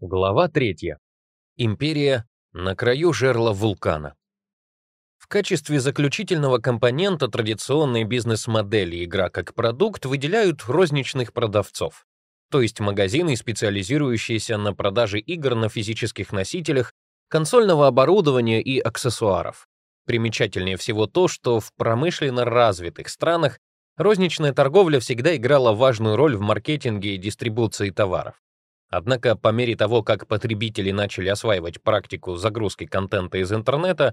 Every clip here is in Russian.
Глава 3. Империя на краю жерла вулкана. В качестве заключительного компонента традиционной бизнес-модели игра как продукт выделяют розничных продавцов, то есть магазины, специализирующиеся на продаже игр на физических носителях, консольного оборудования и аксессуаров. Примечательнее всего то, что в промышленно развитых странах розничная торговля всегда играла важную роль в маркетинге и дистрибуции товаров. Однако по мере того, как потребители начали осваивать практику загрузки контента из интернета,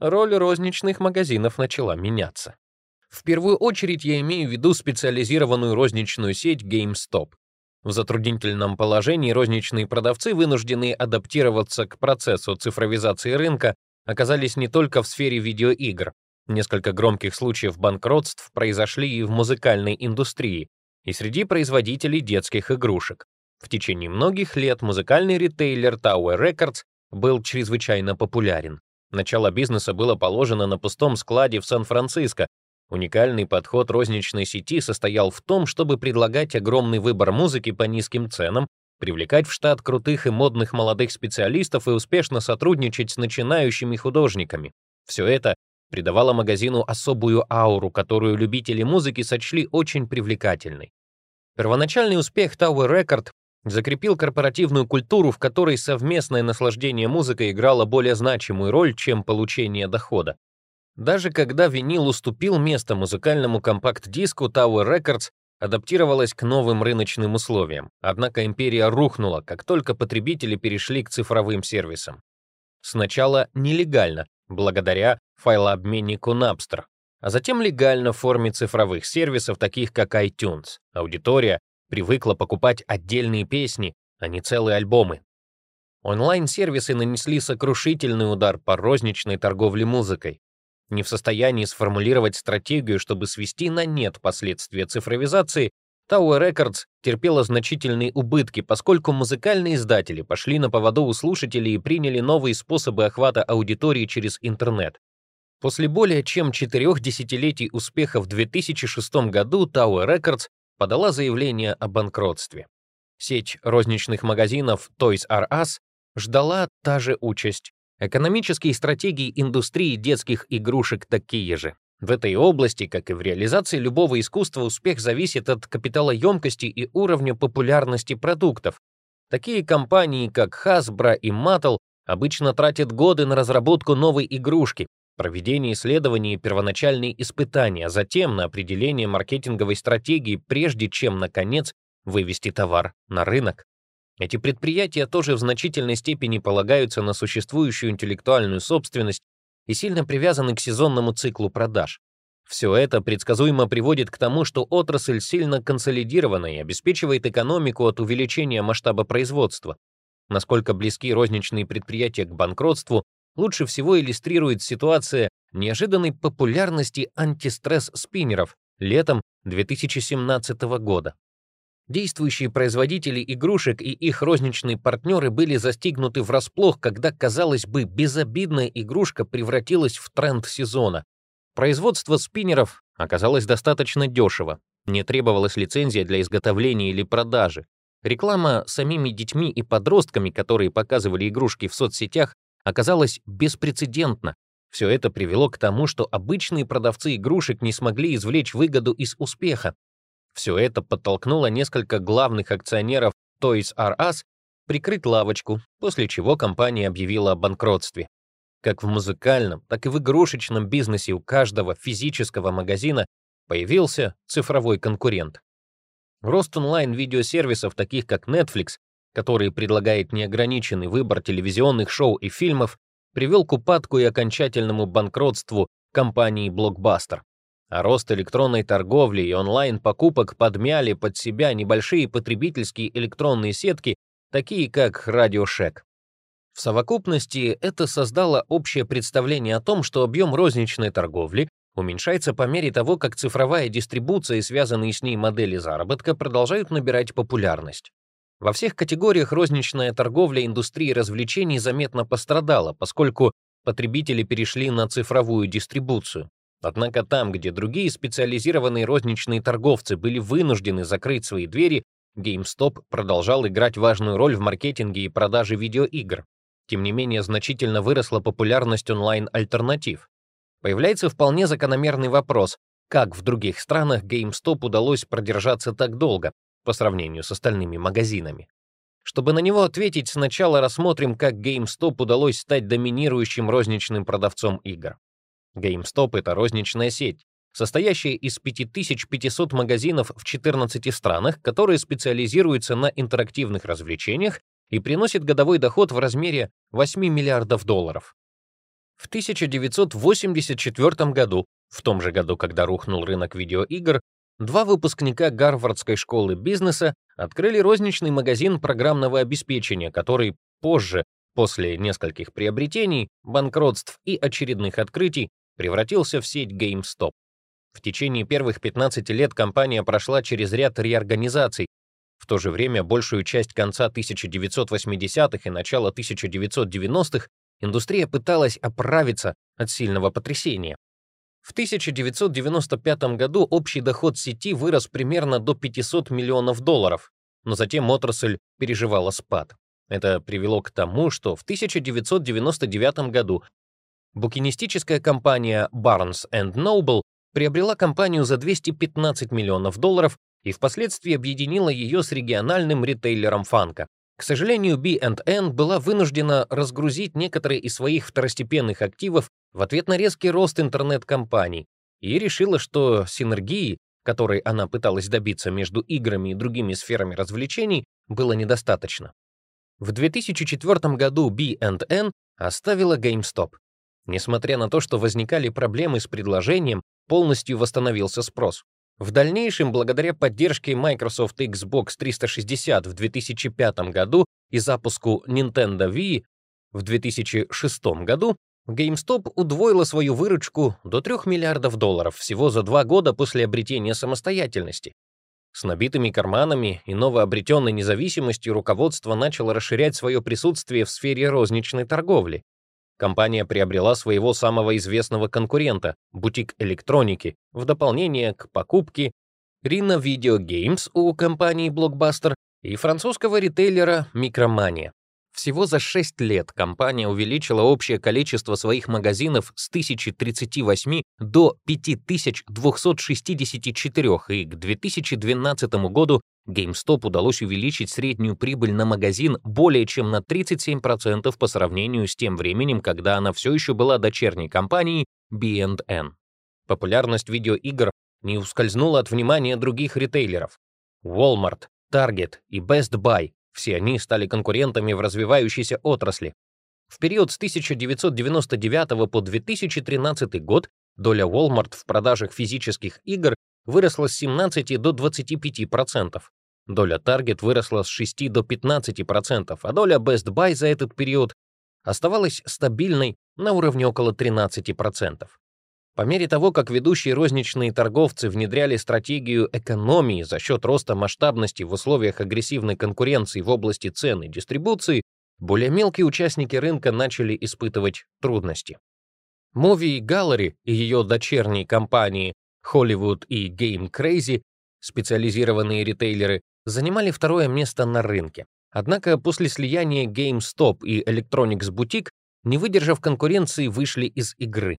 роль розничных магазинов начала меняться. В первую очередь я имею в виду специализированную розничную сеть GameStop. В затруднительном положении розничные продавцы, вынужденные адаптироваться к процессу цифровизации рынка, оказались не только в сфере видеоигр. Несколько громких случаев банкротств произошли и в музыкальной индустрии, и среди производителей детских игрушек. В течение многих лет музыкальный ритейлер Tower Records был чрезвычайно популярен. Начало бизнеса было положено на пустом складе в Сан-Франциско. Уникальный подход розничной сети состоял в том, чтобы предлагать огромный выбор музыки по низким ценам, привлекать в штат крутых и модных молодых специалистов и успешно сотрудничать с начинающими художниками. Все это придавало магазину особую ауру, которую любители музыки сочли очень привлекательной. Первоначальный успех Tower Record закрепил корпоративную культуру, в которой совместное наслаждение музыкой играло более значимую роль, чем получение дохода. Даже когда винил уступил место музыкальному компакт-диску, Tower Records адаптировалась к новым рыночным условиям. Однако империя рухнула, как только потребители перешли к цифровым сервисам. Сначала нелегально, благодаря файлообменнику Napster, а затем легально в форме цифровых сервисов, таких как iTunes. Аудитория привыкла покупать отдельные песни, а не целые альбомы. Онлайн-сервисы нанесли сокрушительный удар по розничной торговле музыкой. Не в состоянии сформулировать стратегию, чтобы свести на нет последствия цифровизации, Tower Records терпела значительные убытки, поскольку музыкальные издатели пошли на поводу у слушателей и приняли новые способы охвата аудитории через интернет. После более чем четырех десятилетий успеха в 2006 году Tower Records подала заявление о банкротстве. Сеть розничных магазинов Toys R Us ждала та же участь. Экономические стратегии индустрии детских игрушек такие же. В этой области, как и в реализации любого искусства, успех зависит от капиталоемкости и уровня популярности продуктов. Такие компании, как Hasbro и Mattel, обычно тратят годы на разработку новой игрушки, проведение исследований и первоначальные испытания, а затем на определение маркетинговой стратегии, прежде чем, наконец, вывести товар на рынок. Эти предприятия тоже в значительной степени полагаются на существующую интеллектуальную собственность и сильно привязаны к сезонному циклу продаж. Все это предсказуемо приводит к тому, что отрасль сильно консолидирована и обеспечивает экономику от увеличения масштаба производства. Насколько близки розничные предприятия к банкротству, лучше всего иллюстрирует ситуация неожиданной популярности антистресс-спиннеров летом 2017 года. Действующие производители игрушек и их розничные партнеры были застигнуты врасплох, когда, казалось бы, безобидная игрушка превратилась в тренд сезона. Производство спиннеров оказалось достаточно дешево, не требовалась лицензия для изготовления или продажи. Реклама самими детьми и подростками, которые показывали игрушки в соцсетях, оказалась беспрецедентна. Все это привело к тому, что обычные продавцы игрушек не смогли извлечь выгоду из успеха, все это подтолкнуло несколько главных акционеров Toys R Us прикрыть лавочку, после чего компания объявила о банкротстве. Как в музыкальном, так и в игрушечном бизнесе у каждого физического магазина появился цифровой конкурент. Рост онлайн-видеосервисов, таких как Netflix, который предлагает неограниченный выбор телевизионных шоу и фильмов, привел к упадку и окончательному банкротству компании Blockbuster. А рост электронной торговли и онлайн-покупок подмяли под себя небольшие потребительские электронные сетки, такие как RadioShack. В совокупности это создало общее представление о том, что объем розничной торговли уменьшается по мере того, как цифровая дистрибуция и связанные с ней модели заработка продолжают набирать популярность. Во всех категориях розничная торговля индустрии развлечений заметно пострадала, поскольку потребители перешли на цифровую дистрибуцию. Однако там, где другие специализированные розничные торговцы были вынуждены закрыть свои двери, GameStop продолжал играть важную роль в маркетинге и продаже видеоигр. Тем не менее, значительно выросла популярность онлайн-альтернатив. Появляется вполне закономерный вопрос, как в других странах GameStop удалось продержаться так долго по сравнению с остальными магазинами. Чтобы на него ответить, сначала рассмотрим, как GameStop удалось стать доминирующим розничным продавцом игр. GameStop — это розничная сеть, состоящая из 5500 магазинов в 14 странах, которые специализируются на интерактивных развлечениях и приносит годовой доход в размере 8 миллиардов долларов. В 1984 году, в том же году, когда рухнул рынок видеоигр, два выпускника Гарвардской школы бизнеса открыли розничный магазин программного обеспечения, который позже, после нескольких приобретений, банкротств и очередных открытий, превратился в сеть GameStop. В течение первых 15 лет компания прошла через ряд реорганизаций. В то же время большую часть конца 1980-х и начала 1990-х индустрия пыталась оправиться от сильного потрясения. В 1995 году общий доход сети вырос примерно до 500 миллионов долларов, но затем отрасль переживала спад. Это привело к тому, что в 1999 году букинистическая компания Barnes Noble приобрела компанию за 215 миллионов долларов и впоследствии объединила ее с региональным ритейлером Фанка. К сожалению, B&N была вынуждена разгрузить некоторые из своих второстепенных активов в ответ на резкий рост интернет-компаний и решила, что синергии, которой она пыталась добиться между играми и другими сферами развлечений, было недостаточно. В 2004 году B&N оставила GameStop. Несмотря на то, что возникали проблемы с предложением, полностью восстановился спрос. В дальнейшем, благодаря поддержке Microsoft Xbox 360 в 2005 году и запуску Nintendo Wii в 2006 году, GameStop удвоила свою выручку до 3 миллиардов долларов всего за два года после обретения самостоятельности. С набитыми карманами и новообретенной независимостью руководство начало расширять свое присутствие в сфере розничной торговли. Компания приобрела своего самого известного конкурента, бутик электроники, в дополнение к покупке Rina Video Games у компании Blockbuster и французского ритейлера Micromania. Всего за 6 лет компания увеличила общее количество своих магазинов с 1038 до 5264, и к 2012 году GameStop удалось увеличить среднюю прибыль на магазин более чем на 37% по сравнению с тем временем, когда она все еще была дочерней компанией B&N. Популярность видеоигр не ускользнула от внимания других ритейлеров. Walmart, Target и Best Buy все они стали конкурентами в развивающейся отрасли. В период с 1999 по 2013 год доля Walmart в продажах физических игр выросла с 17 до 25%. Доля Target выросла с 6 до 15%, а доля Best Buy за этот период оставалась стабильной на уровне около 13%. По мере того, как ведущие розничные торговцы внедряли стратегию экономии за счет роста масштабности в условиях агрессивной конкуренции в области цен и дистрибуции, более мелкие участники рынка начали испытывать трудности. Movie Gallery и ее дочерние компании Hollywood и Game Crazy, специализированные ритейлеры, занимали второе место на рынке. Однако после слияния GameStop и Electronics Boutique, не выдержав конкуренции, вышли из игры.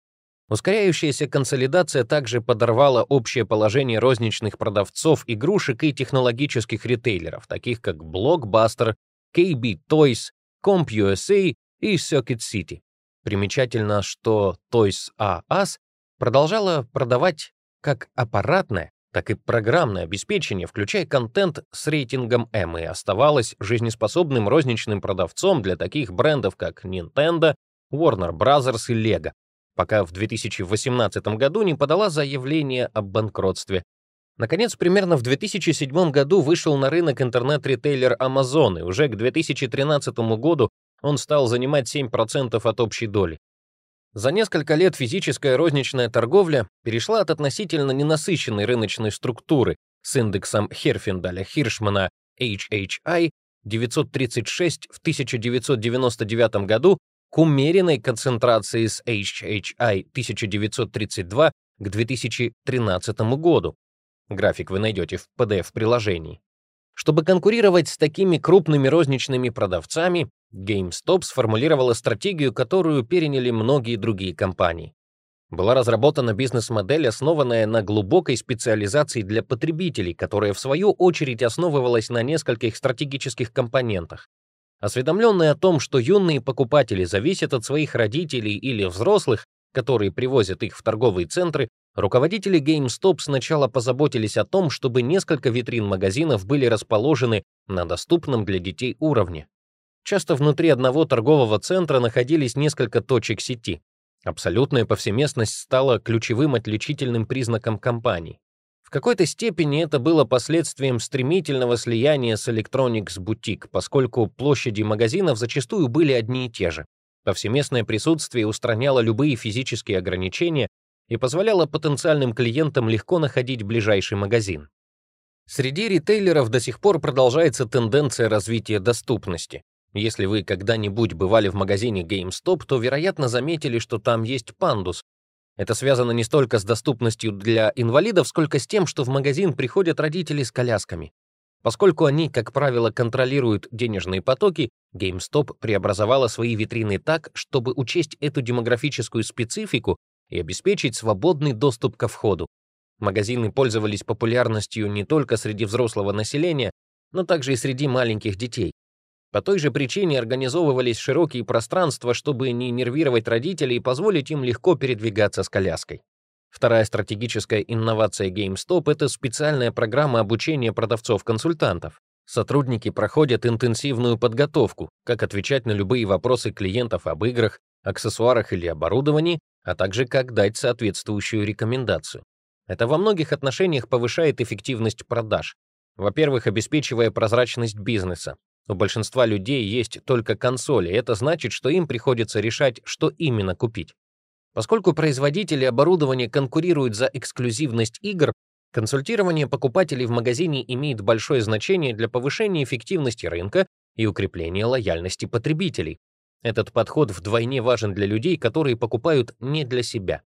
Ускоряющаяся консолидация также подорвала общее положение розничных продавцов игрушек и технологических ритейлеров, таких как Blockbuster, KB Toys, CompUSA и Circuit City. Примечательно, что Toys R Us продолжала продавать как аппаратное, так и программное обеспечение, включая контент с рейтингом M, и оставалась жизнеспособным розничным продавцом для таких брендов, как Nintendo, Warner Bros. и Lego пока в 2018 году не подала заявление об банкротстве. Наконец, примерно в 2007 году вышел на рынок интернет-ритейлер Amazon, и уже к 2013 году он стал занимать 7% от общей доли. За несколько лет физическая розничная торговля перешла от относительно ненасыщенной рыночной структуры с индексом Херфиндаля-Хиршмана HHI 936 в 1999 году к умеренной концентрации с HHI 1932 к 2013 году. График вы найдете в PDF-приложении. Чтобы конкурировать с такими крупными розничными продавцами, GameStop сформулировала стратегию, которую переняли многие другие компании. Была разработана бизнес-модель, основанная на глубокой специализации для потребителей, которая, в свою очередь, основывалась на нескольких стратегических компонентах. Осведомленные о том, что юные покупатели зависят от своих родителей или взрослых, которые привозят их в торговые центры, руководители GameStop сначала позаботились о том, чтобы несколько витрин магазинов были расположены на доступном для детей уровне. Часто внутри одного торгового центра находились несколько точек сети. Абсолютная повсеместность стала ключевым отличительным признаком компании. В какой-то степени это было последствием стремительного слияния с Electronics Boutique, поскольку площади магазинов зачастую были одни и те же. Повсеместное присутствие устраняло любые физические ограничения и позволяло потенциальным клиентам легко находить ближайший магазин. Среди ритейлеров до сих пор продолжается тенденция развития доступности. Если вы когда-нибудь бывали в магазине GameStop, то, вероятно, заметили, что там есть пандус, это связано не столько с доступностью для инвалидов, сколько с тем, что в магазин приходят родители с колясками. Поскольку они, как правило, контролируют денежные потоки, GameStop преобразовала свои витрины так, чтобы учесть эту демографическую специфику и обеспечить свободный доступ ко входу. Магазины пользовались популярностью не только среди взрослого населения, но также и среди маленьких детей. По той же причине организовывались широкие пространства, чтобы не нервировать родителей и позволить им легко передвигаться с коляской. Вторая стратегическая инновация GameStop — это специальная программа обучения продавцов-консультантов. Сотрудники проходят интенсивную подготовку, как отвечать на любые вопросы клиентов об играх, аксессуарах или оборудовании, а также как дать соответствующую рекомендацию. Это во многих отношениях повышает эффективность продаж. Во-первых, обеспечивая прозрачность бизнеса. У большинства людей есть только консоли, это значит, что им приходится решать, что именно купить. Поскольку производители оборудования конкурируют за эксклюзивность игр, консультирование покупателей в магазине имеет большое значение для повышения эффективности рынка и укрепления лояльности потребителей. Этот подход вдвойне важен для людей, которые покупают не для себя.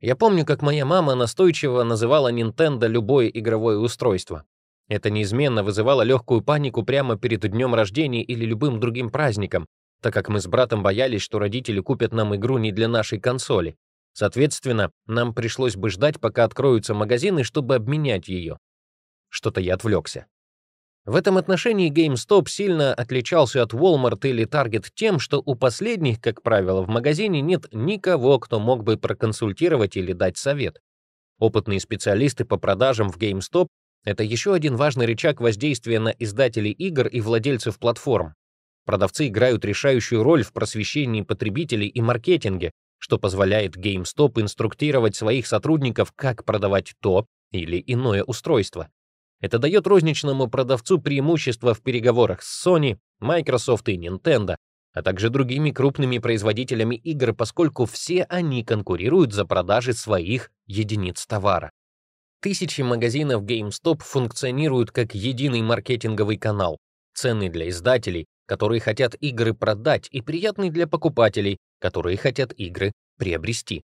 Я помню, как моя мама настойчиво называла Nintendo любое игровое устройство. Это неизменно вызывало легкую панику прямо перед днем рождения или любым другим праздником, так как мы с братом боялись, что родители купят нам игру не для нашей консоли. Соответственно, нам пришлось бы ждать, пока откроются магазины, чтобы обменять ее. Что-то я отвлекся. В этом отношении GameStop сильно отличался от Walmart или Target тем, что у последних, как правило, в магазине нет никого, кто мог бы проконсультировать или дать совет. Опытные специалисты по продажам в GameStop это еще один важный рычаг воздействия на издателей игр и владельцев платформ. Продавцы играют решающую роль в просвещении потребителей и маркетинге, что позволяет GameStop инструктировать своих сотрудников, как продавать то или иное устройство. Это дает розничному продавцу преимущество в переговорах с Sony, Microsoft и Nintendo, а также другими крупными производителями игр, поскольку все они конкурируют за продажи своих единиц товара. Тысячи магазинов GameStop функционируют как единый маркетинговый канал, ценный для издателей, которые хотят игры продать, и приятный для покупателей, которые хотят игры приобрести.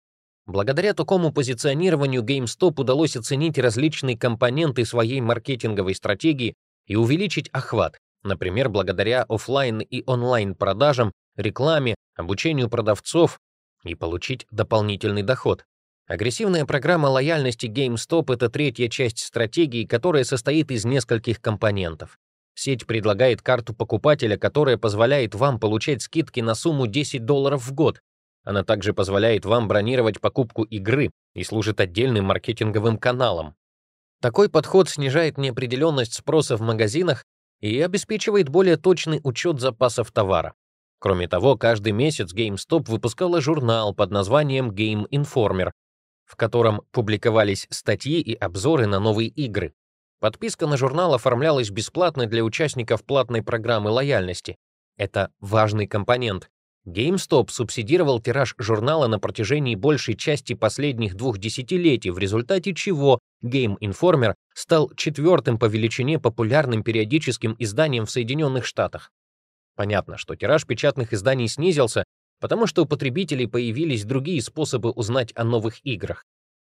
Благодаря такому позиционированию GameStop удалось оценить различные компоненты своей маркетинговой стратегии и увеличить охват, например, благодаря офлайн и онлайн продажам, рекламе, обучению продавцов и получить дополнительный доход. Агрессивная программа лояльности GameStop — это третья часть стратегии, которая состоит из нескольких компонентов. Сеть предлагает карту покупателя, которая позволяет вам получать скидки на сумму 10 долларов в год. Она также позволяет вам бронировать покупку игры и служит отдельным маркетинговым каналом. Такой подход снижает неопределенность спроса в магазинах и обеспечивает более точный учет запасов товара. Кроме того, каждый месяц GameStop выпускала журнал под названием Game Informer, в котором публиковались статьи и обзоры на новые игры. Подписка на журнал оформлялась бесплатно для участников платной программы лояльности. Это важный компонент. GameStop субсидировал тираж журнала на протяжении большей части последних двух десятилетий, в результате чего Game Informer стал четвертым по величине популярным периодическим изданием в Соединенных Штатах. Понятно, что тираж печатных изданий снизился, потому что у потребителей появились другие способы узнать о новых играх.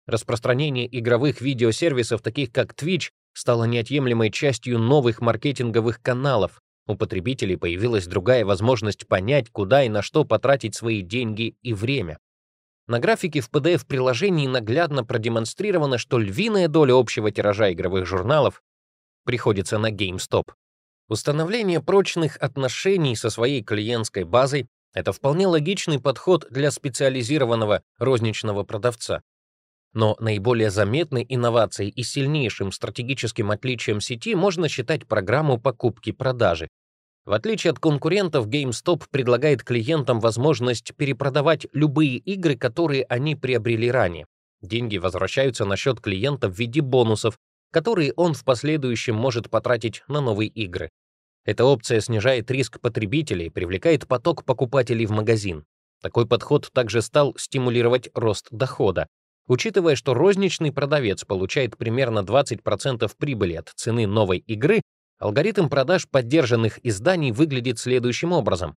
Распространение игровых видеосервисов, таких как Twitch, стала неотъемлемой частью новых маркетинговых каналов. У потребителей появилась другая возможность понять, куда и на что потратить свои деньги и время. На графике в PDF-приложении наглядно продемонстрировано, что львиная доля общего тиража игровых журналов приходится на GameStop. Установление прочных отношений со своей клиентской базой — это вполне логичный подход для специализированного розничного продавца. Но наиболее заметной инновацией и сильнейшим стратегическим отличием сети можно считать программу покупки-продажи. В отличие от конкурентов, GameStop предлагает клиентам возможность перепродавать любые игры, которые они приобрели ранее. Деньги возвращаются на счет клиента в виде бонусов, которые он в последующем может потратить на новые игры. Эта опция снижает риск потребителей, привлекает поток покупателей в магазин. Такой подход также стал стимулировать рост дохода. Учитывая, что розничный продавец получает примерно 20% прибыли от цены новой игры, алгоритм продаж поддержанных изданий выглядит следующим образом.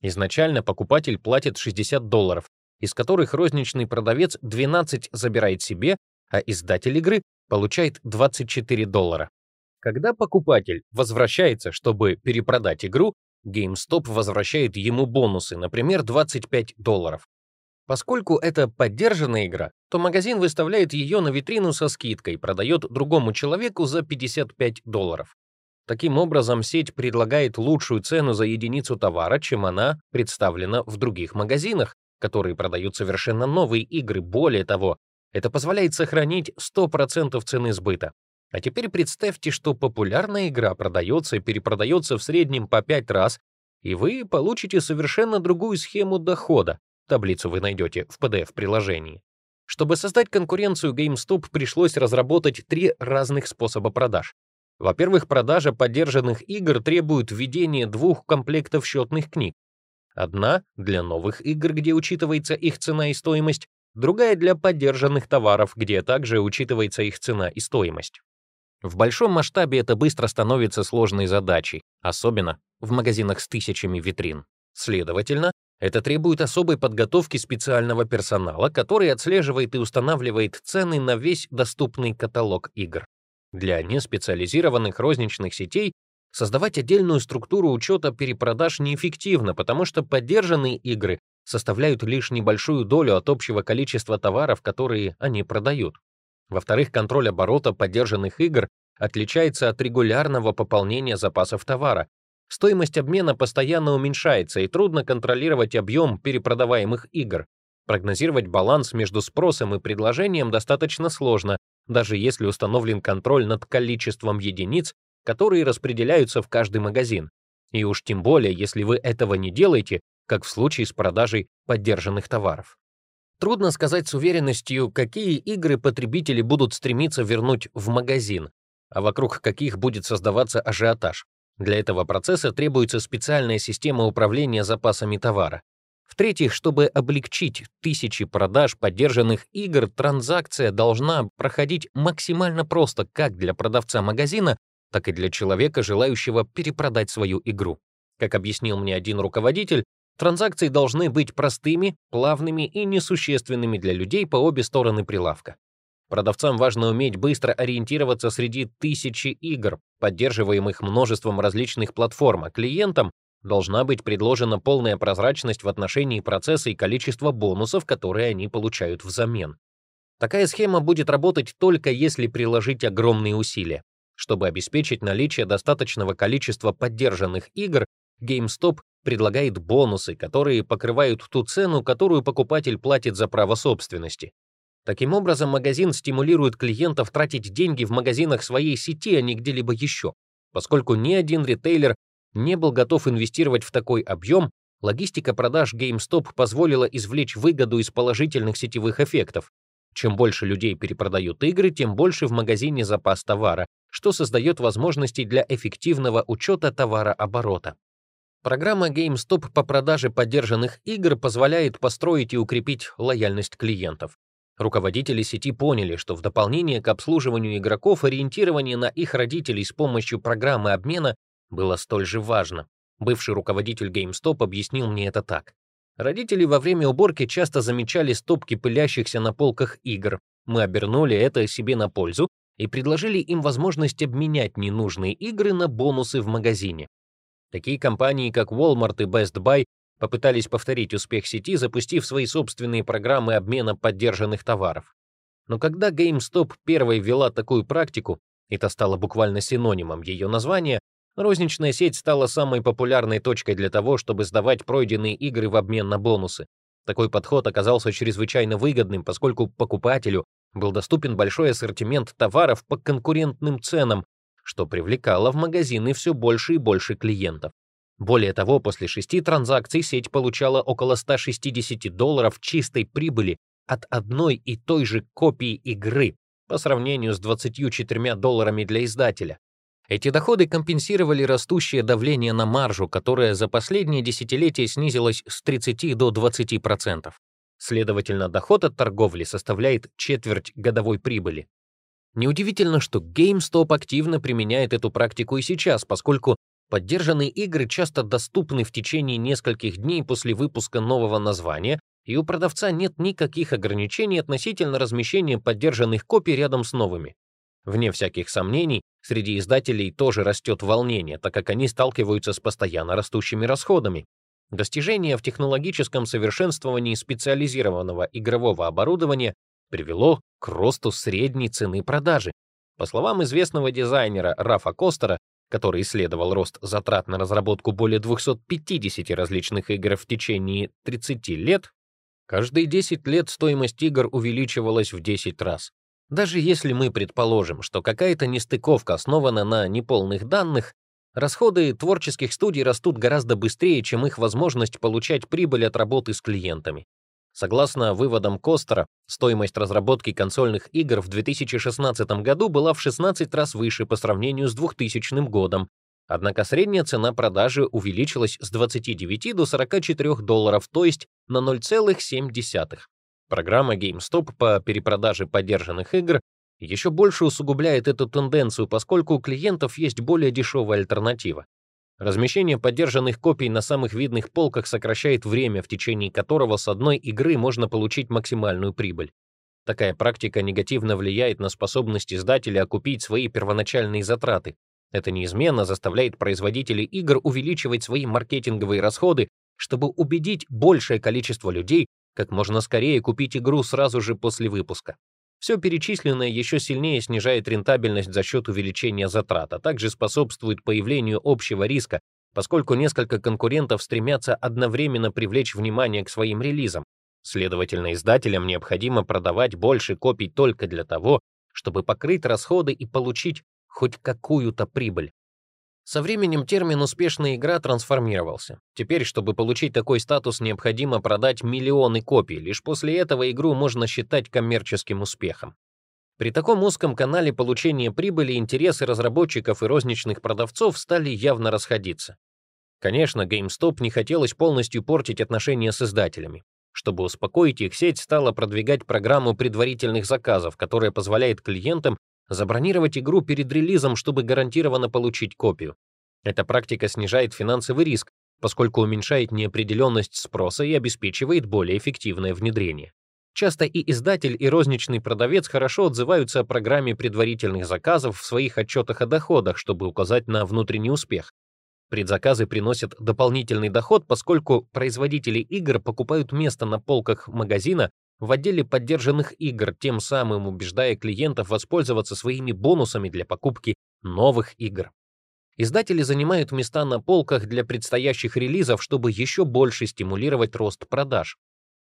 Изначально покупатель платит 60 долларов, из которых розничный продавец 12 забирает себе, а издатель игры получает 24 доллара. Когда покупатель возвращается, чтобы перепродать игру, GameStop возвращает ему бонусы, например, 25 долларов. Поскольку это поддержанная игра, то магазин выставляет ее на витрину со скидкой и продает другому человеку за 55 долларов. Таким образом, сеть предлагает лучшую цену за единицу товара, чем она представлена в других магазинах, которые продают совершенно новые игры. Более того, это позволяет сохранить 100% цены сбыта. А теперь представьте, что популярная игра продается и перепродается в среднем по 5 раз, и вы получите совершенно другую схему дохода. Таблицу вы найдете в PDF-приложении. Чтобы создать конкуренцию, GameStop пришлось разработать три разных способа продаж. Во-первых, продажа поддержанных игр требует введения двух комплектов счетных книг. Одна для новых игр, где учитывается их цена и стоимость, другая для поддержанных товаров, где также учитывается их цена и стоимость. В большом масштабе это быстро становится сложной задачей, особенно в магазинах с тысячами витрин. Следовательно, это требует особой подготовки специального персонала, который отслеживает и устанавливает цены на весь доступный каталог игр. Для неспециализированных розничных сетей создавать отдельную структуру учета перепродаж неэффективно, потому что поддержанные игры составляют лишь небольшую долю от общего количества товаров, которые они продают. Во-вторых, контроль оборота поддержанных игр отличается от регулярного пополнения запасов товара. Стоимость обмена постоянно уменьшается, и трудно контролировать объем перепродаваемых игр. Прогнозировать баланс между спросом и предложением достаточно сложно, даже если установлен контроль над количеством единиц, которые распределяются в каждый магазин. И уж тем более, если вы этого не делаете, как в случае с продажей поддержанных товаров. Трудно сказать с уверенностью, какие игры потребители будут стремиться вернуть в магазин, а вокруг каких будет создаваться ажиотаж. Для этого процесса требуется специальная система управления запасами товара. В-третьих, чтобы облегчить тысячи продаж поддержанных игр, транзакция должна проходить максимально просто как для продавца магазина, так и для человека, желающего перепродать свою игру. Как объяснил мне один руководитель, Транзакции должны быть простыми, плавными и несущественными для людей по обе стороны прилавка. Продавцам важно уметь быстро ориентироваться среди тысячи игр, поддерживаемых множеством различных платформ, а клиентам должна быть предложена полная прозрачность в отношении процесса и количества бонусов, которые они получают взамен. Такая схема будет работать только если приложить огромные усилия. Чтобы обеспечить наличие достаточного количества поддержанных игр, GameStop предлагает бонусы, которые покрывают ту цену, которую покупатель платит за право собственности. Таким образом, магазин стимулирует клиентов тратить деньги в магазинах своей сети, а не где-либо еще. Поскольку ни один ритейлер не был готов инвестировать в такой объем, логистика продаж GameStop позволила извлечь выгоду из положительных сетевых эффектов. Чем больше людей перепродают игры, тем больше в магазине запас товара, что создает возможности для эффективного учета товарооборота. Программа GameStop по продаже поддержанных игр позволяет построить и укрепить лояльность клиентов. Руководители сети поняли, что в дополнение к обслуживанию игроков ориентирование на их родителей с помощью программы обмена было столь же важно. Бывший руководитель GameStop объяснил мне это так. Родители во время уборки часто замечали стопки пылящихся на полках игр. Мы обернули это себе на пользу и предложили им возможность обменять ненужные игры на бонусы в магазине. Такие компании, как Walmart и Best Buy, попытались повторить успех сети, запустив свои собственные программы обмена поддержанных товаров. Но когда GameStop первой ввела такую практику, это стало буквально синонимом ее названия, розничная сеть стала самой популярной точкой для того, чтобы сдавать пройденные игры в обмен на бонусы. Такой подход оказался чрезвычайно выгодным, поскольку покупателю был доступен большой ассортимент товаров по конкурентным ценам, что привлекало в магазины все больше и больше клиентов. Более того, после шести транзакций сеть получала около 160 долларов чистой прибыли от одной и той же копии игры по сравнению с 24 долларами для издателя. Эти доходы компенсировали растущее давление на маржу, которое за последние десятилетия снизилось с 30 до 20%. Следовательно, доход от торговли составляет четверть годовой прибыли. Неудивительно, что GameStop активно применяет эту практику и сейчас, поскольку поддержанные игры часто доступны в течение нескольких дней после выпуска нового названия, и у продавца нет никаких ограничений относительно размещения поддержанных копий рядом с новыми. Вне всяких сомнений, среди издателей тоже растет волнение, так как они сталкиваются с постоянно растущими расходами. Достижение в технологическом совершенствовании специализированного игрового оборудования привело к росту средней цены продажи. По словам известного дизайнера Рафа Костера, который исследовал рост затрат на разработку более 250 различных игр в течение 30 лет, Каждые 10 лет стоимость игр увеличивалась в 10 раз. Даже если мы предположим, что какая-то нестыковка основана на неполных данных, расходы творческих студий растут гораздо быстрее, чем их возможность получать прибыль от работы с клиентами. Согласно выводам Костера, стоимость разработки консольных игр в 2016 году была в 16 раз выше по сравнению с 2000 годом, Однако средняя цена продажи увеличилась с 29 до 44 долларов, то есть на 0,7. Программа GameStop по перепродаже поддержанных игр еще больше усугубляет эту тенденцию, поскольку у клиентов есть более дешевая альтернатива. Размещение поддержанных копий на самых видных полках сокращает время, в течение которого с одной игры можно получить максимальную прибыль. Такая практика негативно влияет на способность издателя окупить свои первоначальные затраты. Это неизменно заставляет производителей игр увеличивать свои маркетинговые расходы, чтобы убедить большее количество людей как можно скорее купить игру сразу же после выпуска. Все перечисленное еще сильнее снижает рентабельность за счет увеличения затрат, а также способствует появлению общего риска, поскольку несколько конкурентов стремятся одновременно привлечь внимание к своим релизам. Следовательно, издателям необходимо продавать больше копий только для того, чтобы покрыть расходы и получить хоть какую-то прибыль. Со временем термин «успешная игра» трансформировался. Теперь, чтобы получить такой статус, необходимо продать миллионы копий. Лишь после этого игру можно считать коммерческим успехом. При таком узком канале получения прибыли интересы разработчиков и розничных продавцов стали явно расходиться. Конечно, GameStop не хотелось полностью портить отношения с издателями. Чтобы успокоить их, сеть стала продвигать программу предварительных заказов, которая позволяет клиентам забронировать игру перед релизом, чтобы гарантированно получить копию. Эта практика снижает финансовый риск, поскольку уменьшает неопределенность спроса и обеспечивает более эффективное внедрение. Часто и издатель, и розничный продавец хорошо отзываются о программе предварительных заказов в своих отчетах о доходах, чтобы указать на внутренний успех. Предзаказы приносят дополнительный доход, поскольку производители игр покупают место на полках магазина в отделе поддержанных игр, тем самым убеждая клиентов воспользоваться своими бонусами для покупки новых игр. Издатели занимают места на полках для предстоящих релизов, чтобы еще больше стимулировать рост продаж.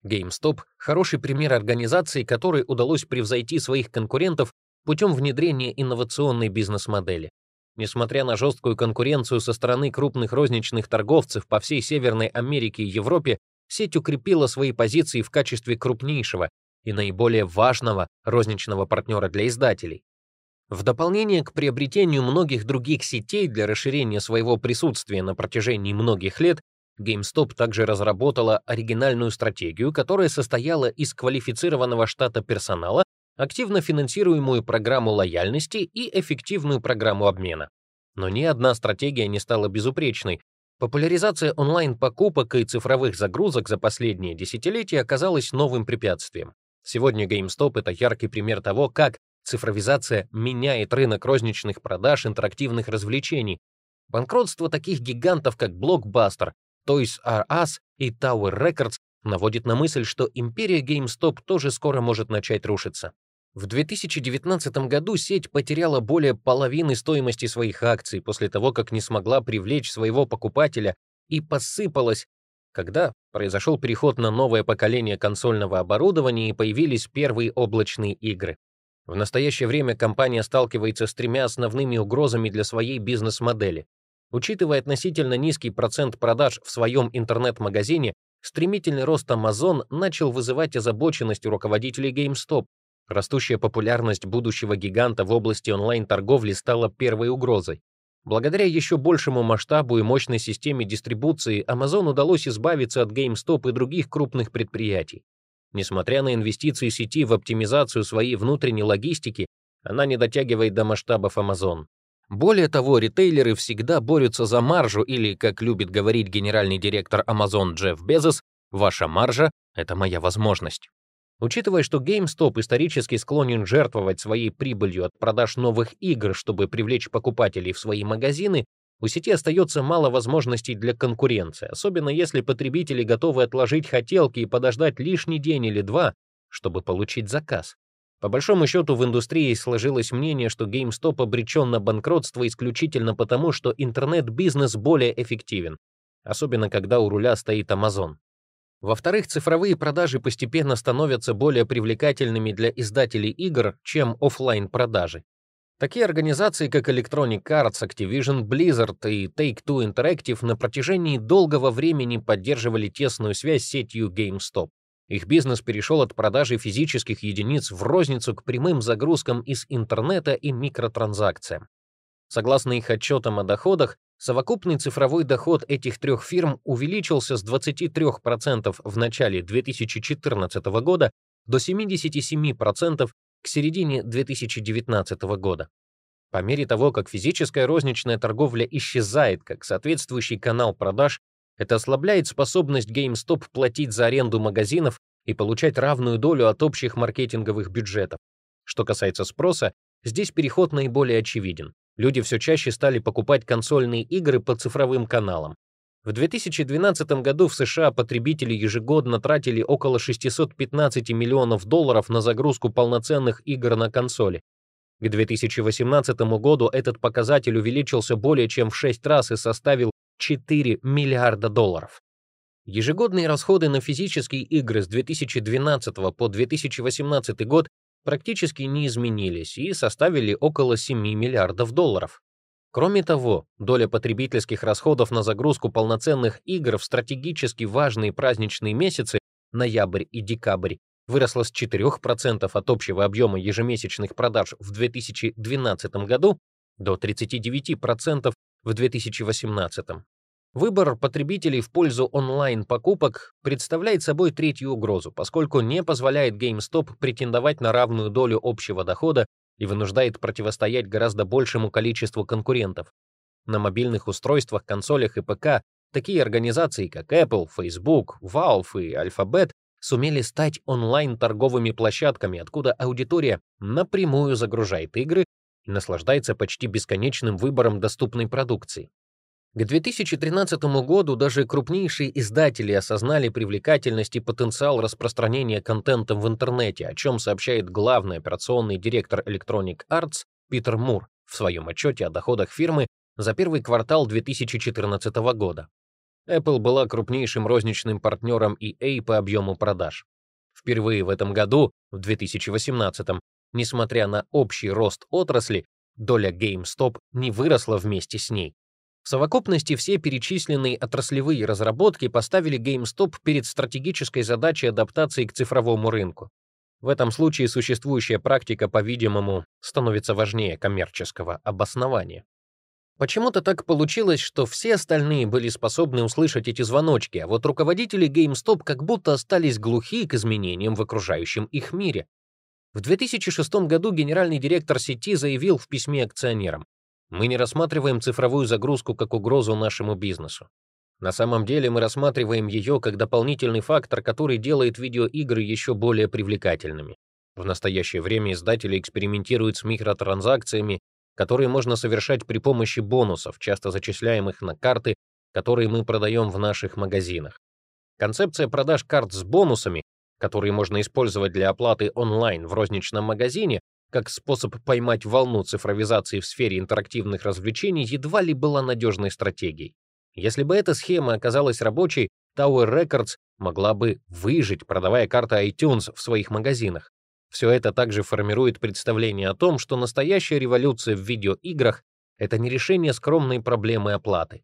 GameStop — хороший пример организации, которой удалось превзойти своих конкурентов путем внедрения инновационной бизнес-модели. Несмотря на жесткую конкуренцию со стороны крупных розничных торговцев по всей Северной Америке и Европе, сеть укрепила свои позиции в качестве крупнейшего и наиболее важного розничного партнера для издателей. В дополнение к приобретению многих других сетей для расширения своего присутствия на протяжении многих лет, GameStop также разработала оригинальную стратегию, которая состояла из квалифицированного штата персонала, активно финансируемую программу лояльности и эффективную программу обмена. Но ни одна стратегия не стала безупречной, Популяризация онлайн-покупок и цифровых загрузок за последние десятилетия оказалась новым препятствием. Сегодня GameStop — это яркий пример того, как Цифровизация меняет рынок розничных продаж интерактивных развлечений. Банкротство таких гигантов, как Blockbuster, Toys R Us и Tower Records наводит на мысль, что империя GameStop тоже скоро может начать рушиться. В 2019 году сеть потеряла более половины стоимости своих акций после того, как не смогла привлечь своего покупателя и посыпалась, когда произошел переход на новое поколение консольного оборудования и появились первые облачные игры. В настоящее время компания сталкивается с тремя основными угрозами для своей бизнес-модели. Учитывая относительно низкий процент продаж в своем интернет-магазине, стремительный рост Amazon начал вызывать озабоченность у руководителей GameStop. Растущая популярность будущего гиганта в области онлайн-торговли стала первой угрозой. Благодаря еще большему масштабу и мощной системе дистрибуции Amazon удалось избавиться от GameStop и других крупных предприятий. Несмотря на инвестиции сети в оптимизацию своей внутренней логистики, она не дотягивает до масштабов Amazon. Более того, ритейлеры всегда борются за маржу или, как любит говорить генеральный директор Amazon Джефф Безос, «Ваша маржа — это моя возможность». Учитывая, что GameStop исторически склонен жертвовать своей прибылью от продаж новых игр, чтобы привлечь покупателей в свои магазины, у сети остается мало возможностей для конкуренции, особенно если потребители готовы отложить хотелки и подождать лишний день или два, чтобы получить заказ. По большому счету в индустрии сложилось мнение, что GameStop обречен на банкротство исключительно потому, что интернет-бизнес более эффективен, особенно когда у руля стоит Amazon. Во-вторых, цифровые продажи постепенно становятся более привлекательными для издателей игр, чем офлайн продажи Такие организации, как Electronic Arts, Activision, Blizzard и Take-Two Interactive на протяжении долгого времени поддерживали тесную связь с сетью GameStop. Их бизнес перешел от продажи физических единиц в розницу к прямым загрузкам из интернета и микротранзакциям. Согласно их отчетам о доходах, совокупный цифровой доход этих трех фирм увеличился с 23% в начале 2014 года до 77% к середине 2019 года. По мере того, как физическая розничная торговля исчезает как соответствующий канал продаж, это ослабляет способность GameStop платить за аренду магазинов и получать равную долю от общих маркетинговых бюджетов. Что касается спроса, здесь переход наиболее очевиден. Люди все чаще стали покупать консольные игры по цифровым каналам. В 2012 году в США потребители ежегодно тратили около 615 миллионов долларов на загрузку полноценных игр на консоли. К 2018 году этот показатель увеличился более чем в 6 раз и составил 4 миллиарда долларов. Ежегодные расходы на физические игры с 2012 по 2018 год практически не изменились и составили около 7 миллиардов долларов. Кроме того, доля потребительских расходов на загрузку полноценных игр в стратегически важные праздничные месяцы, ноябрь и декабрь, выросла с 4% от общего объема ежемесячных продаж в 2012 году до 39% в 2018. Выбор потребителей в пользу онлайн-покупок представляет собой третью угрозу, поскольку не позволяет GameStop претендовать на равную долю общего дохода и вынуждает противостоять гораздо большему количеству конкурентов. На мобильных устройствах, консолях и ПК такие организации, как Apple, Facebook, Valve и Alphabet сумели стать онлайн-торговыми площадками, откуда аудитория напрямую загружает игры и наслаждается почти бесконечным выбором доступной продукции. К 2013 году даже крупнейшие издатели осознали привлекательность и потенциал распространения контента в интернете, о чем сообщает главный операционный директор Electronic Arts Питер Мур в своем отчете о доходах фирмы за первый квартал 2014 года. Apple была крупнейшим розничным партнером EA по объему продаж. Впервые в этом году, в 2018, несмотря на общий рост отрасли, доля GameStop не выросла вместе с ней. В совокупности все перечисленные отраслевые разработки поставили GameStop перед стратегической задачей адаптации к цифровому рынку. В этом случае существующая практика, по-видимому, становится важнее коммерческого обоснования. Почему-то так получилось, что все остальные были способны услышать эти звоночки, а вот руководители GameStop как будто остались глухи к изменениям в окружающем их мире. В 2006 году генеральный директор сети заявил в письме акционерам, мы не рассматриваем цифровую загрузку как угрозу нашему бизнесу. На самом деле мы рассматриваем ее как дополнительный фактор, который делает видеоигры еще более привлекательными. В настоящее время издатели экспериментируют с микротранзакциями, которые можно совершать при помощи бонусов, часто зачисляемых на карты, которые мы продаем в наших магазинах. Концепция продаж карт с бонусами, которые можно использовать для оплаты онлайн в розничном магазине, как способ поймать волну цифровизации в сфере интерактивных развлечений, едва ли была надежной стратегией. Если бы эта схема оказалась рабочей, Tower Records могла бы выжить, продавая карты iTunes в своих магазинах. Все это также формирует представление о том, что настоящая революция в видеоиграх — это не решение скромной проблемы оплаты.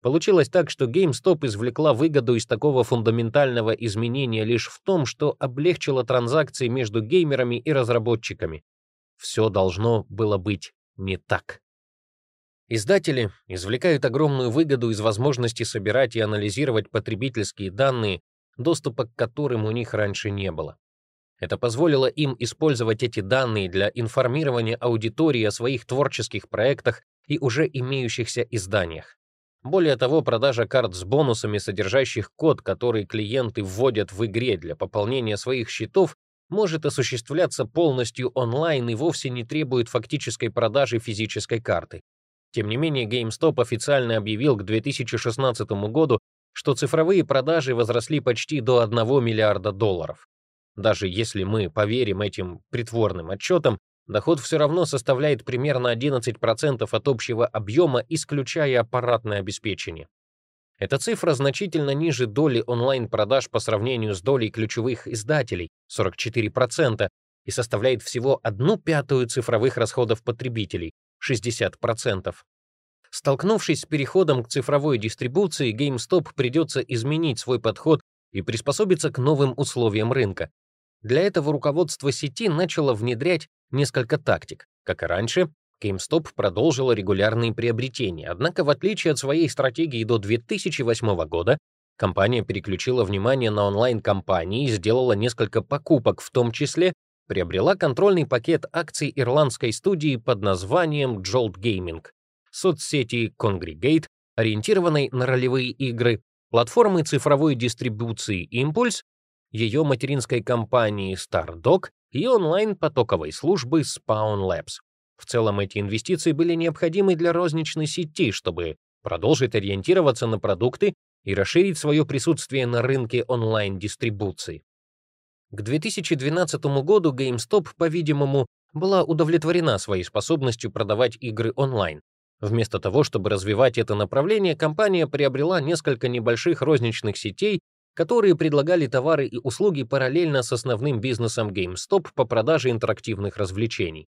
Получилось так, что GameStop извлекла выгоду из такого фундаментального изменения лишь в том, что облегчила транзакции между геймерами и разработчиками. Все должно было быть не так. Издатели извлекают огромную выгоду из возможности собирать и анализировать потребительские данные, доступа к которым у них раньше не было. Это позволило им использовать эти данные для информирования аудитории о своих творческих проектах и уже имеющихся изданиях. Более того, продажа карт с бонусами, содержащих код, который клиенты вводят в игре для пополнения своих счетов, может осуществляться полностью онлайн и вовсе не требует фактической продажи физической карты. Тем не менее, GameStop официально объявил к 2016 году, что цифровые продажи возросли почти до 1 миллиарда долларов. Даже если мы поверим этим притворным отчетам, доход все равно составляет примерно 11% от общего объема, исключая аппаратное обеспечение. Эта цифра значительно ниже доли онлайн-продаж по сравнению с долей ключевых издателей 44% и составляет всего одну пятую цифровых расходов потребителей 60%. Столкнувшись с переходом к цифровой дистрибуции, GameStop придется изменить свой подход и приспособиться к новым условиям рынка. Для этого руководство сети начало внедрять несколько тактик. Как и раньше, GameStop продолжила регулярные приобретения, однако в отличие от своей стратегии до 2008 года, компания переключила внимание на онлайн-компании и сделала несколько покупок, в том числе приобрела контрольный пакет акций ирландской студии под названием Jolt Gaming, соцсети Congregate, ориентированной на ролевые игры, платформы цифровой дистрибуции Impulse ее материнской компании StarDoc и онлайн-потоковой службы Spawn Labs. В целом эти инвестиции были необходимы для розничной сети, чтобы продолжить ориентироваться на продукты и расширить свое присутствие на рынке онлайн-дистрибуции. К 2012 году GameStop, по-видимому, была удовлетворена своей способностью продавать игры онлайн. Вместо того, чтобы развивать это направление, компания приобрела несколько небольших розничных сетей которые предлагали товары и услуги параллельно с основным бизнесом GameStop по продаже интерактивных развлечений.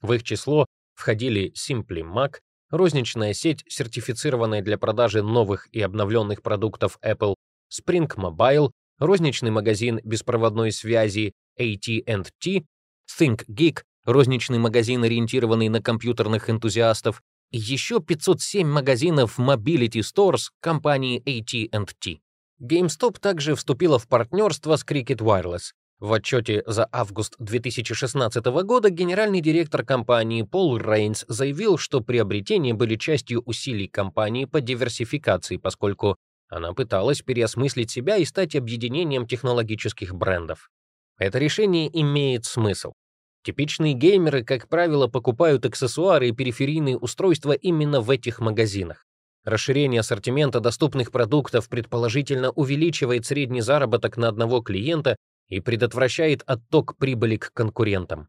В их число входили Simply Mac, розничная сеть, сертифицированная для продажи новых и обновленных продуктов Apple, Spring Mobile, розничный магазин беспроводной связи AT&T, ThinkGeek, розничный магазин, ориентированный на компьютерных энтузиастов, и еще 507 магазинов Mobility Stores компании AT&T. GameStop также вступила в партнерство с Cricket Wireless. В отчете за август 2016 года генеральный директор компании Пол Рейнс заявил, что приобретения были частью усилий компании по диверсификации, поскольку она пыталась переосмыслить себя и стать объединением технологических брендов. Это решение имеет смысл. Типичные геймеры, как правило, покупают аксессуары и периферийные устройства именно в этих магазинах. Расширение ассортимента доступных продуктов предположительно увеличивает средний заработок на одного клиента и предотвращает отток прибыли к конкурентам.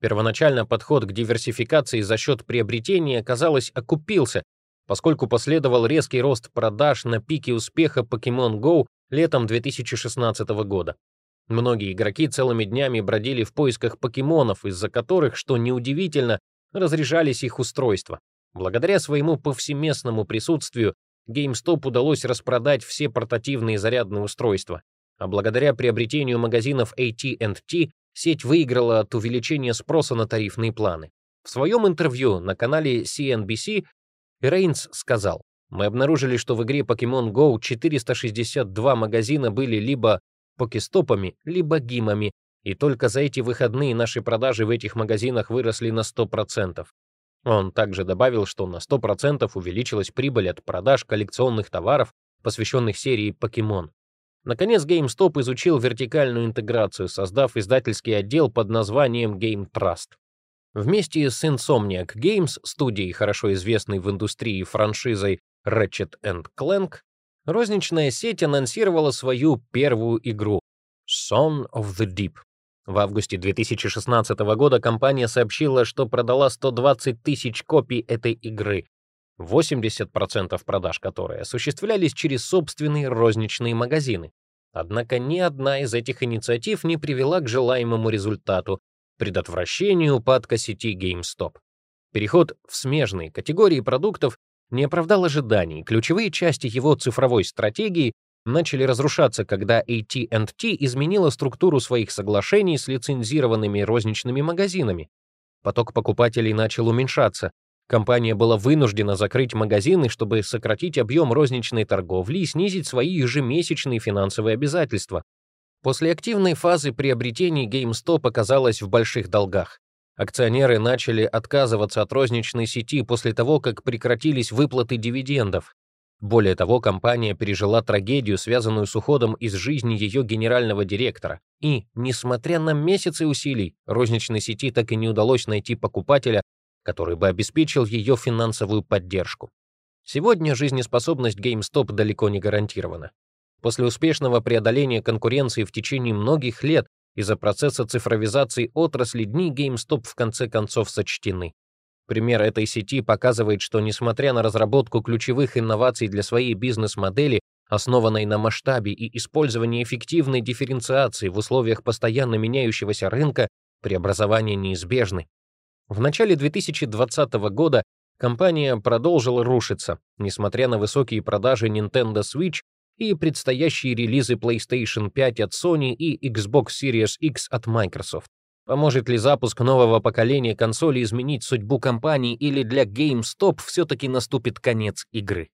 Первоначально подход к диверсификации за счет приобретения, казалось, окупился, поскольку последовал резкий рост продаж на пике успеха Pokemon Go летом 2016 года. Многие игроки целыми днями бродили в поисках покемонов, из-за которых, что неудивительно, разряжались их устройства. Благодаря своему повсеместному присутствию GameStop удалось распродать все портативные зарядные устройства, а благодаря приобретению магазинов AT&T сеть выиграла от увеличения спроса на тарифные планы. В своем интервью на канале CNBC Рейнс сказал, «Мы обнаружили, что в игре Pokemon Go 462 магазина были либо покестопами, либо гимами, и только за эти выходные наши продажи в этих магазинах выросли на 100%. Он также добавил, что на 100% увеличилась прибыль от продаж коллекционных товаров, посвященных серии Покемон. Наконец, GameStop изучил вертикальную интеграцию, создав издательский отдел под названием Game Trust. Вместе с Insomniac Games, студией, хорошо известной в индустрии франшизой Ratchet Clank, розничная сеть анонсировала свою первую игру Son of the Deep. В августе 2016 года компания сообщила, что продала 120 тысяч копий этой игры, 80% продаж которой осуществлялись через собственные розничные магазины. Однако ни одна из этих инициатив не привела к желаемому результату — предотвращению упадка сети GameStop. Переход в смежные категории продуктов не оправдал ожиданий. Ключевые части его цифровой стратегии начали разрушаться, когда AT&T изменила структуру своих соглашений с лицензированными розничными магазинами. Поток покупателей начал уменьшаться. Компания была вынуждена закрыть магазины, чтобы сократить объем розничной торговли и снизить свои ежемесячные финансовые обязательства. После активной фазы приобретений GameStop оказалась в больших долгах. Акционеры начали отказываться от розничной сети после того, как прекратились выплаты дивидендов. Более того, компания пережила трагедию, связанную с уходом из жизни ее генерального директора. И, несмотря на месяцы усилий, розничной сети так и не удалось найти покупателя, который бы обеспечил ее финансовую поддержку. Сегодня жизнеспособность GameStop далеко не гарантирована. После успешного преодоления конкуренции в течение многих лет из-за процесса цифровизации отрасли дни GameStop в конце концов сочтены. Пример этой сети показывает, что несмотря на разработку ключевых инноваций для своей бизнес-модели, основанной на масштабе и использовании эффективной дифференциации в условиях постоянно меняющегося рынка, преобразования неизбежны. В начале 2020 года компания продолжила рушиться, несмотря на высокие продажи Nintendo Switch и предстоящие релизы PlayStation 5 от Sony и Xbox Series X от Microsoft. Поможет ли запуск нового поколения консолей изменить судьбу компании или для GameStop все-таки наступит конец игры?